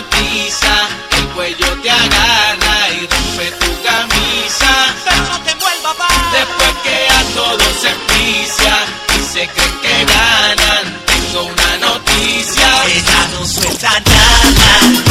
hipnotiza, el cuello te agarra y rompe tu camisa. Pero no te vuelva pa. Después que a todos se pisa y se cree que ganan, tengo una noticia. Ella no suelta nada.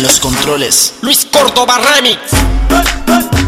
En los controles. Luis Córdoba Remix.